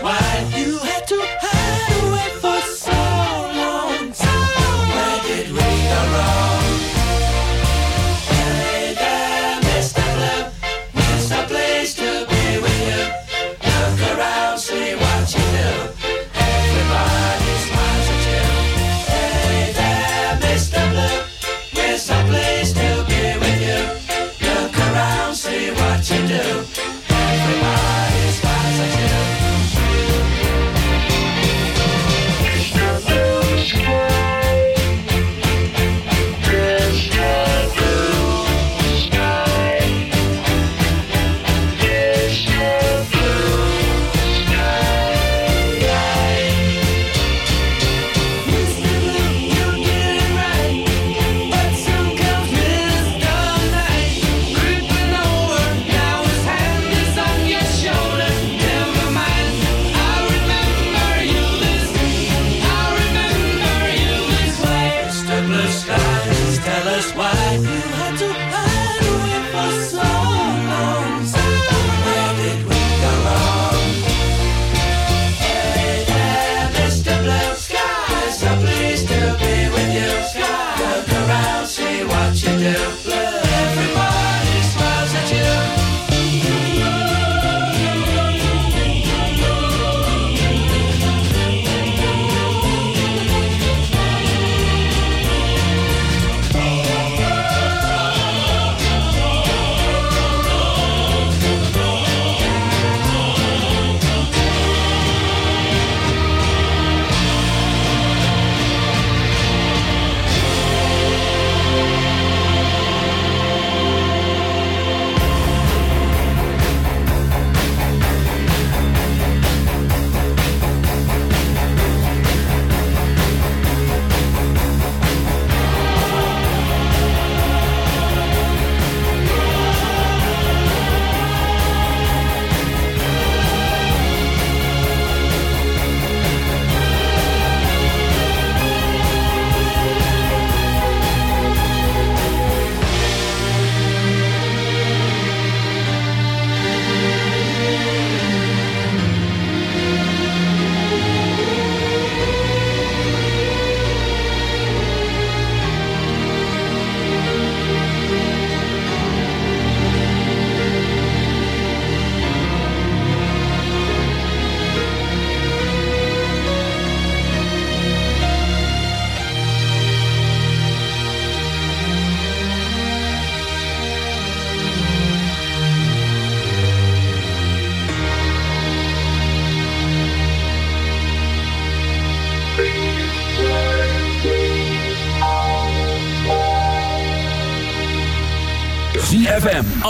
Why.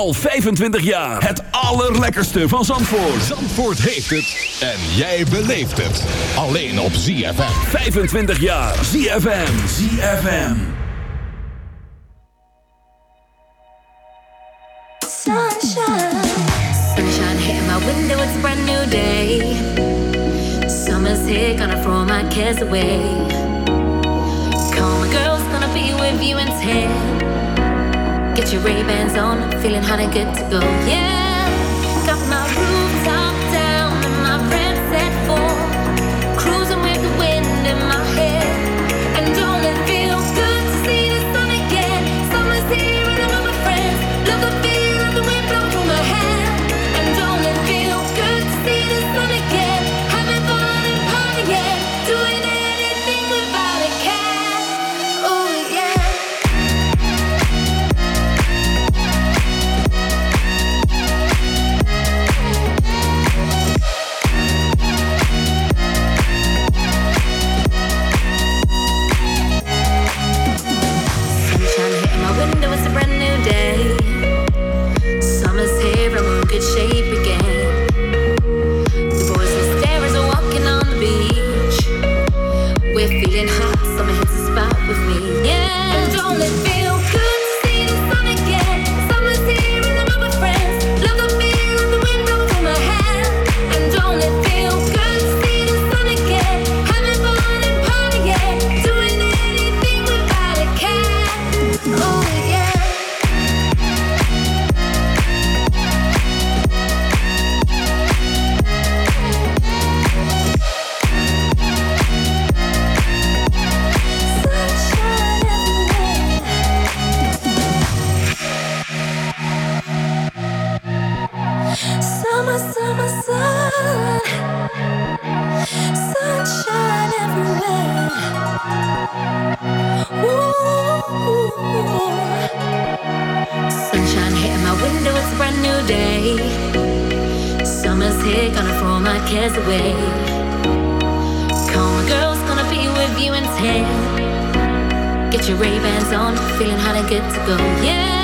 Al 25 jaar. Het allerlekkerste van Zandvoort. Zandvoort heeft het. En jij beleeft het. Alleen op ZFM. 25 jaar. ZFM. ZFM. Sunshine. Sunshine hitting my window. It's a brand new day. Summer's here. Gonna throw my cares away. Call my girls. Gonna be with you in 10. Get your Ray-Bans on, feeling hot and good to go. Yeah, got my room. cares away. Call my girl's gonna be with you in ten. Get your Ray-Bans on, feeling kinda good to go, yeah.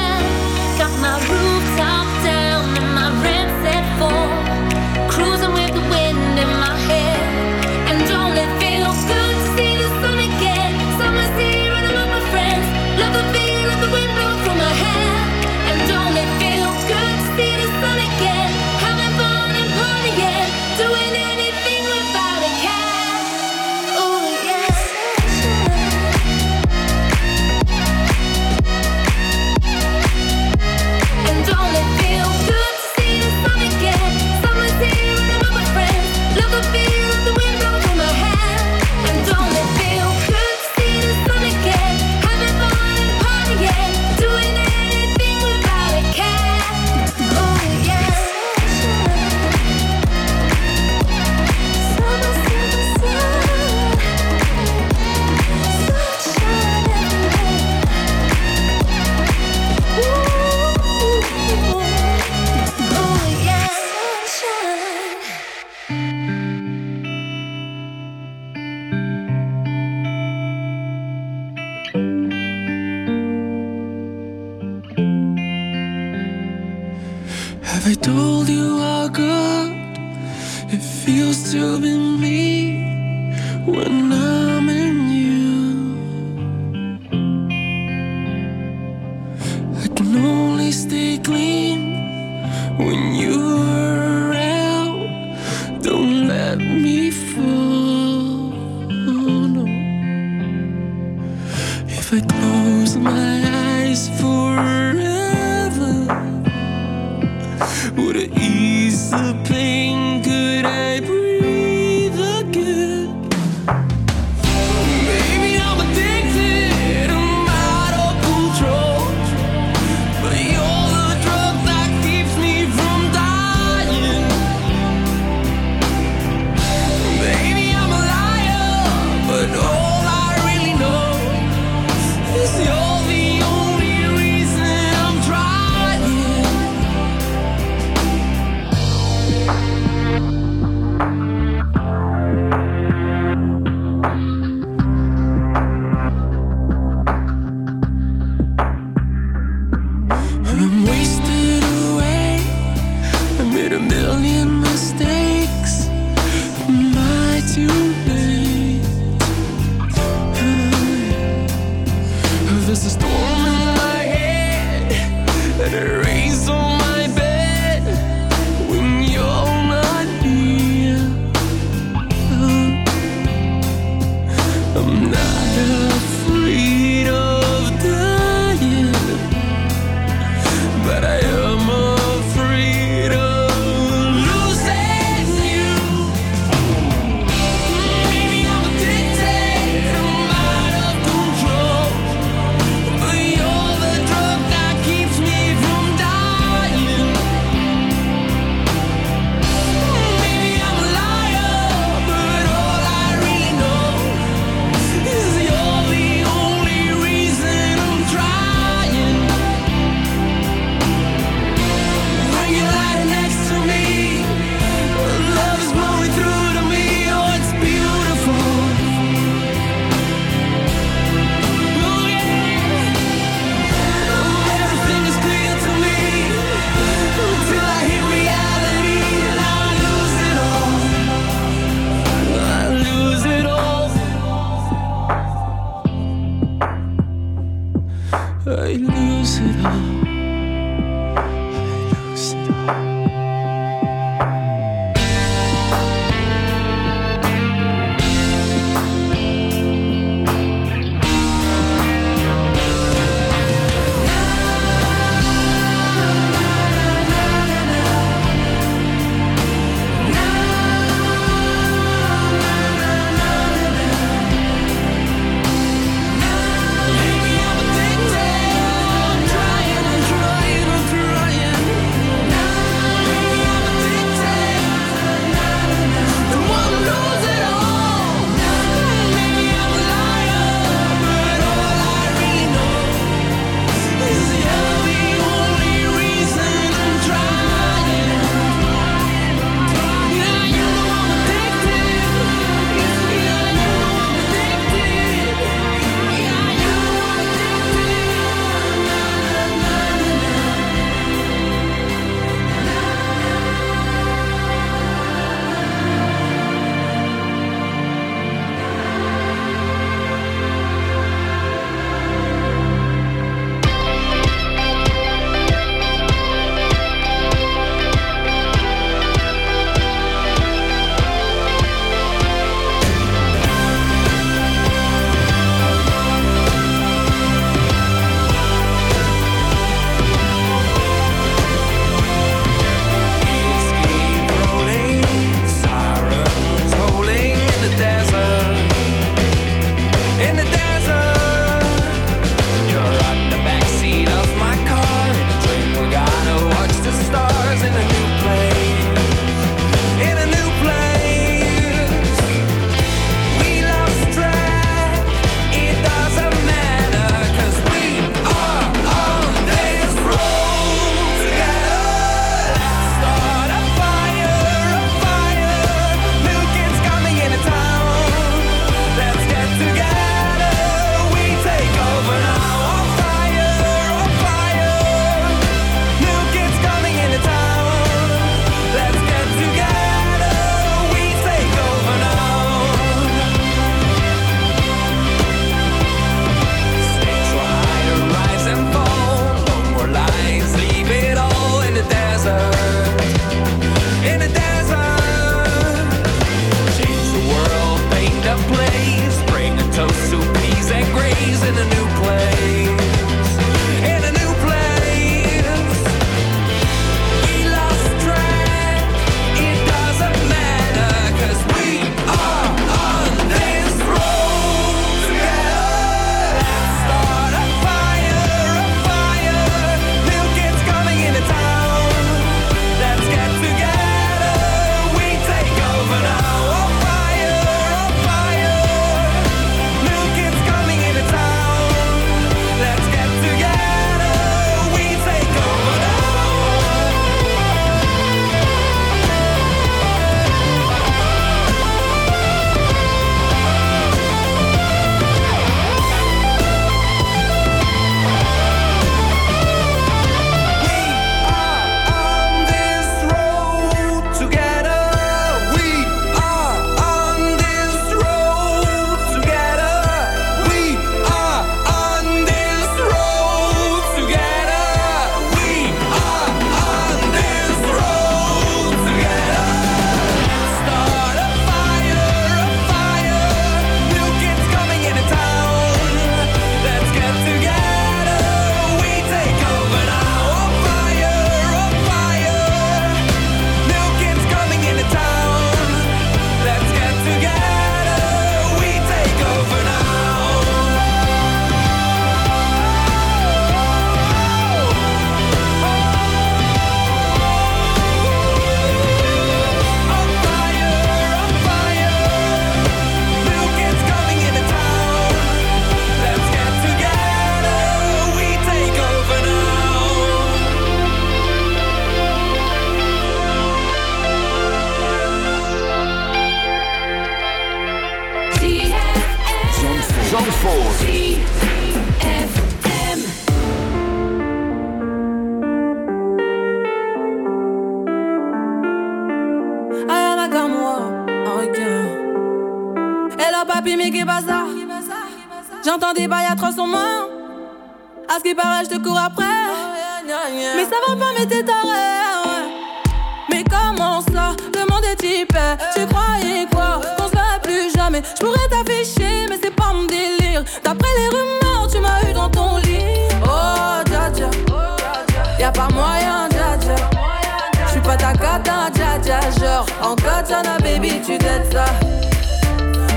En katana, baby, tu t'aides ça.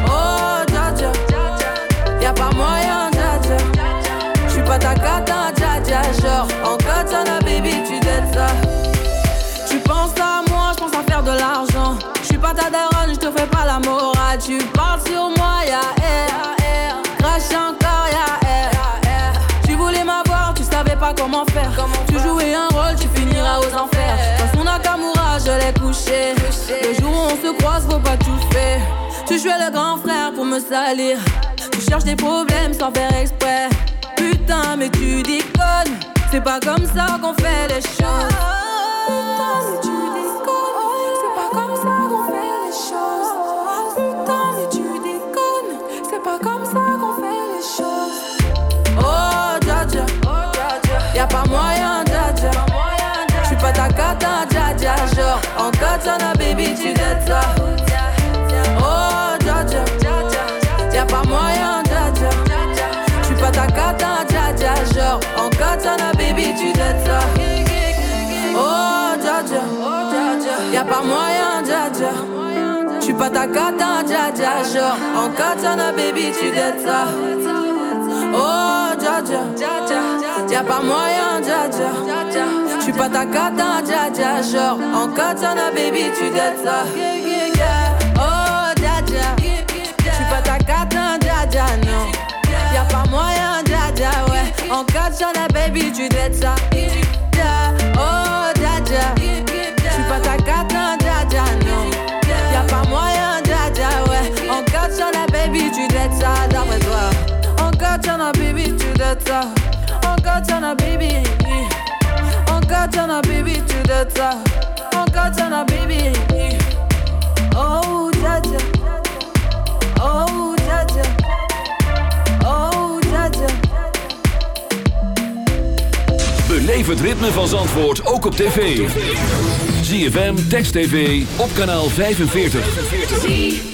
Oh, dja dja. Y'a pas moyen, dja dja. J'suis pas ta cata, dja dja. Genre, en katana, baby, tu t'aides ça. Tu penses à moi, je pense à faire de l'argent. Je suis pas ta daronne, je te fais pas la morale. Tu parles sur moi, ya air. Crash encore, ya air. Tu voulais m'avoir, tu savais pas comment faire. Tu Couché. Le jour où on se croise, faut pas tout faire. Tu jouais le grand frère pour me salir. Tu cherches des problèmes sans faire exprès. Putain, mais tu déconnes. C'est pas comme ça qu'on fait les choses. Putain, mais tu déconnes. C'est pas comme ça qu'on fait les choses. Putain, mais tu déconnes. C'est pas comme ça qu'on fait les choses. Oh, dja dja. Y'a pas moyen, Genre, en katana, baby, tu t'aides ça. Oh, dja dja. Y'a pas moyen, dja dja. J'suis pas ta cata, dja dja. Genre, en katana, baby, tu t'aides ça. Oh, dja dja. Y'a pas moyen, dja dja. J'suis pas ta cata, dja dja. Genre, en katana, baby, tu t'aides ça. Oh, dja dja. Y'a pas moyen, dja dja. J'suis pas ta cata, dja dja. Genre, en katana, baby, tu t'aides ça. Oh, dja dja. J'suis pas ta cata, dja dja, non. Y'a pas moyen, dja dja, ouais. En katana, baby, tu t'aides ça. Oh, dja dja. J'suis pas ta cata, dja dja, non. Y'a pas moyen, dja dja, ouais. En katana, baby, tu t'aides ça, d'après toi. En katana, baby, tu t'aides ça. Katana, baby. En katana, baby, tu t'aides ça. En katana, baby. Oh, dja. Oh, dja. Oh, dja. Beleef het ritme van Zandvoort ook op tv. ZFM, Text TV, op kanaal 45.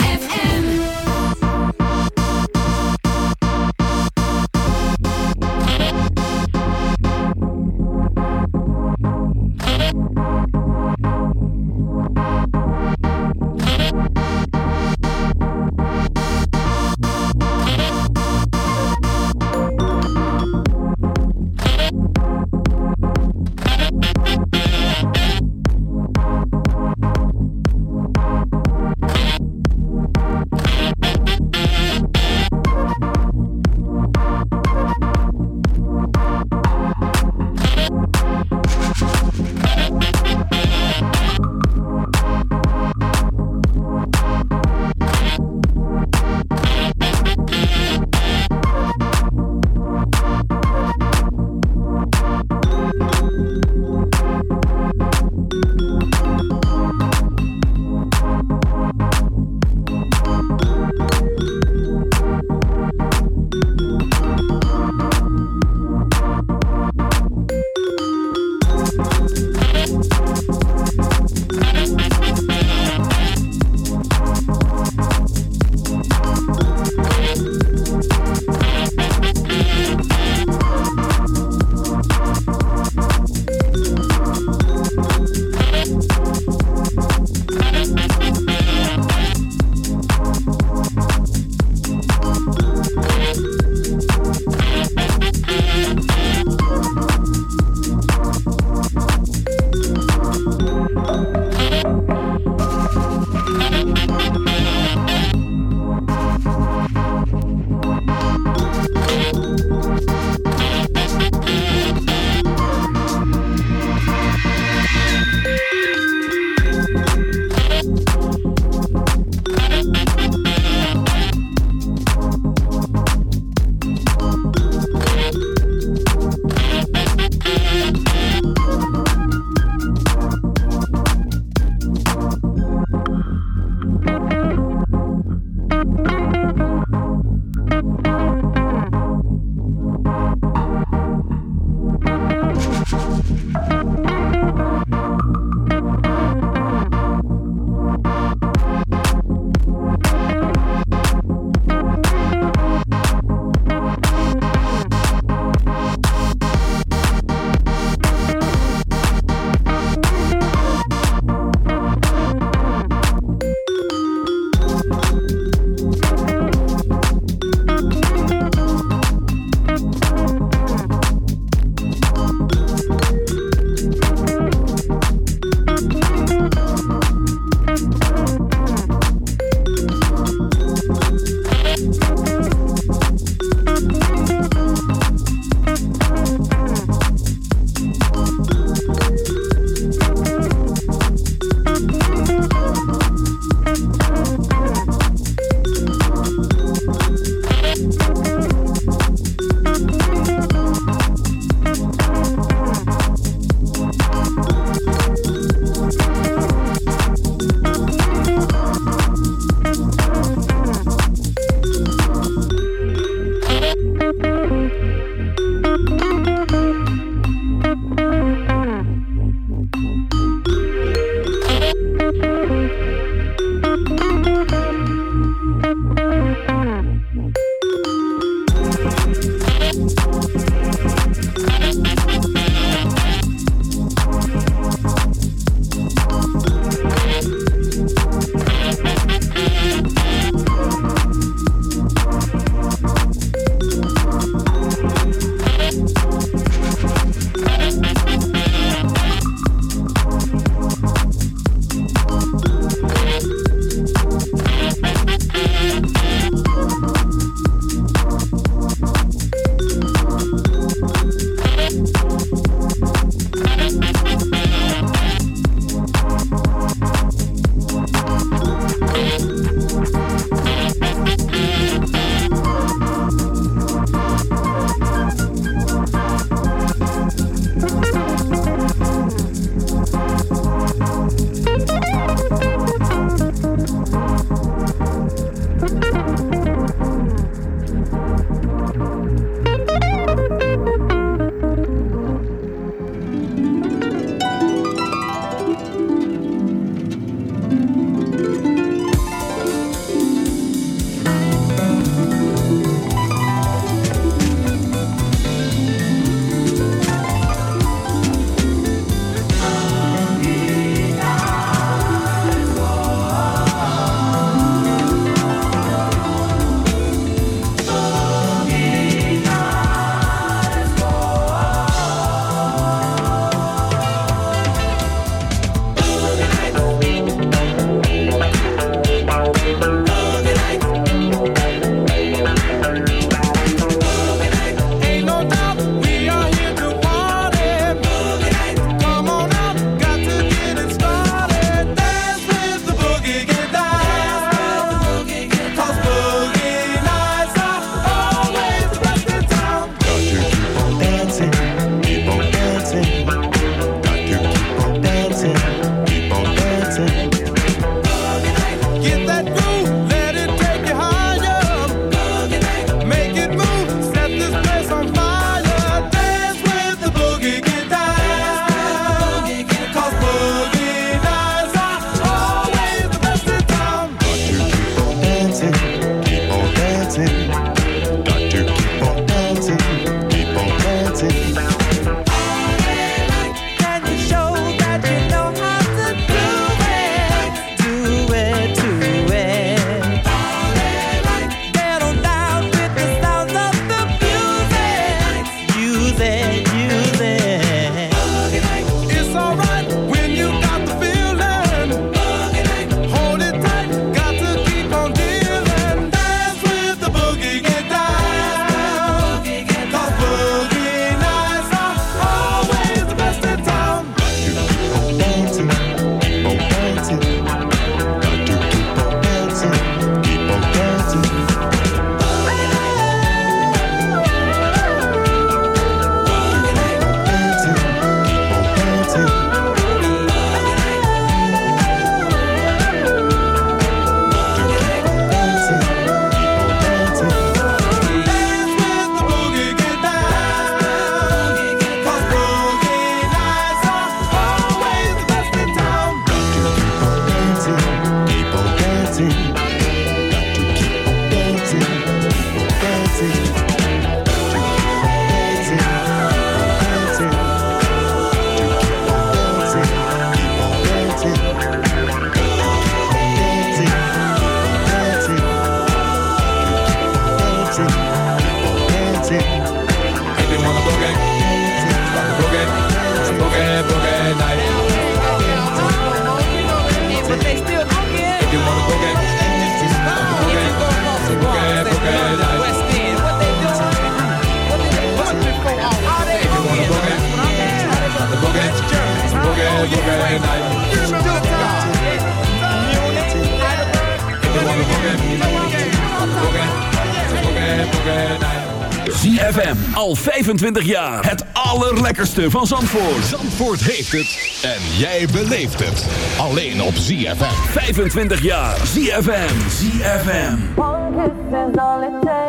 25 jaar. Het allerlekkerste van Zandvoort. Zandvoort heeft het. En jij beleeft het. Alleen op ZFM. 25 jaar. ZFM. ZFM. One kiss is.